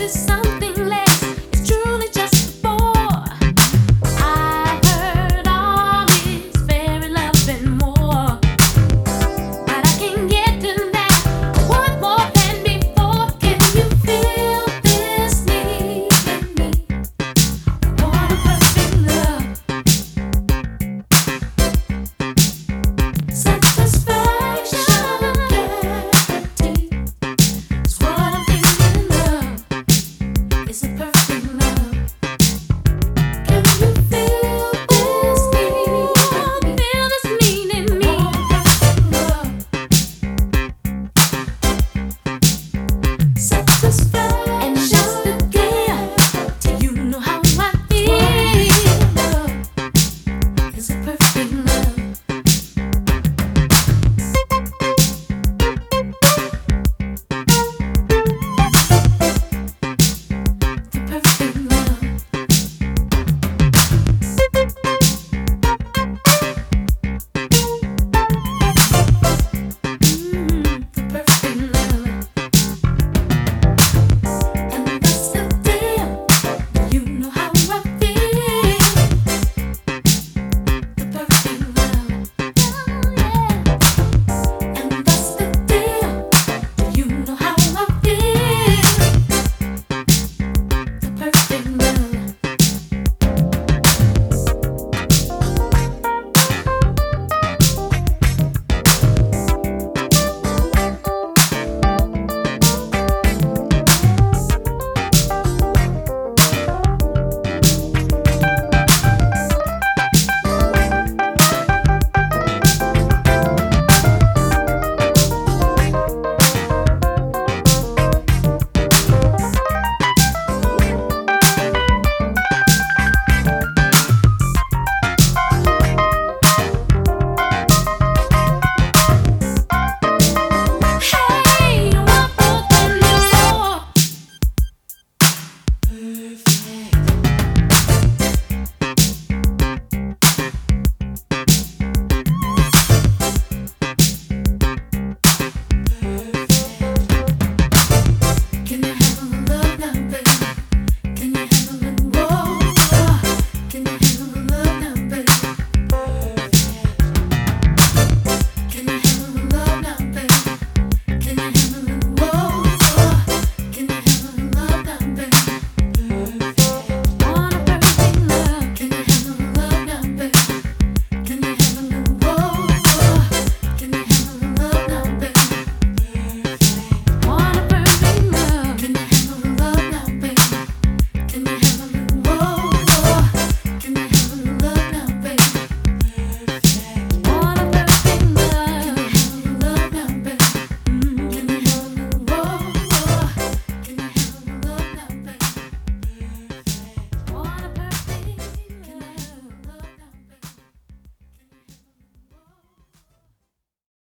this sun.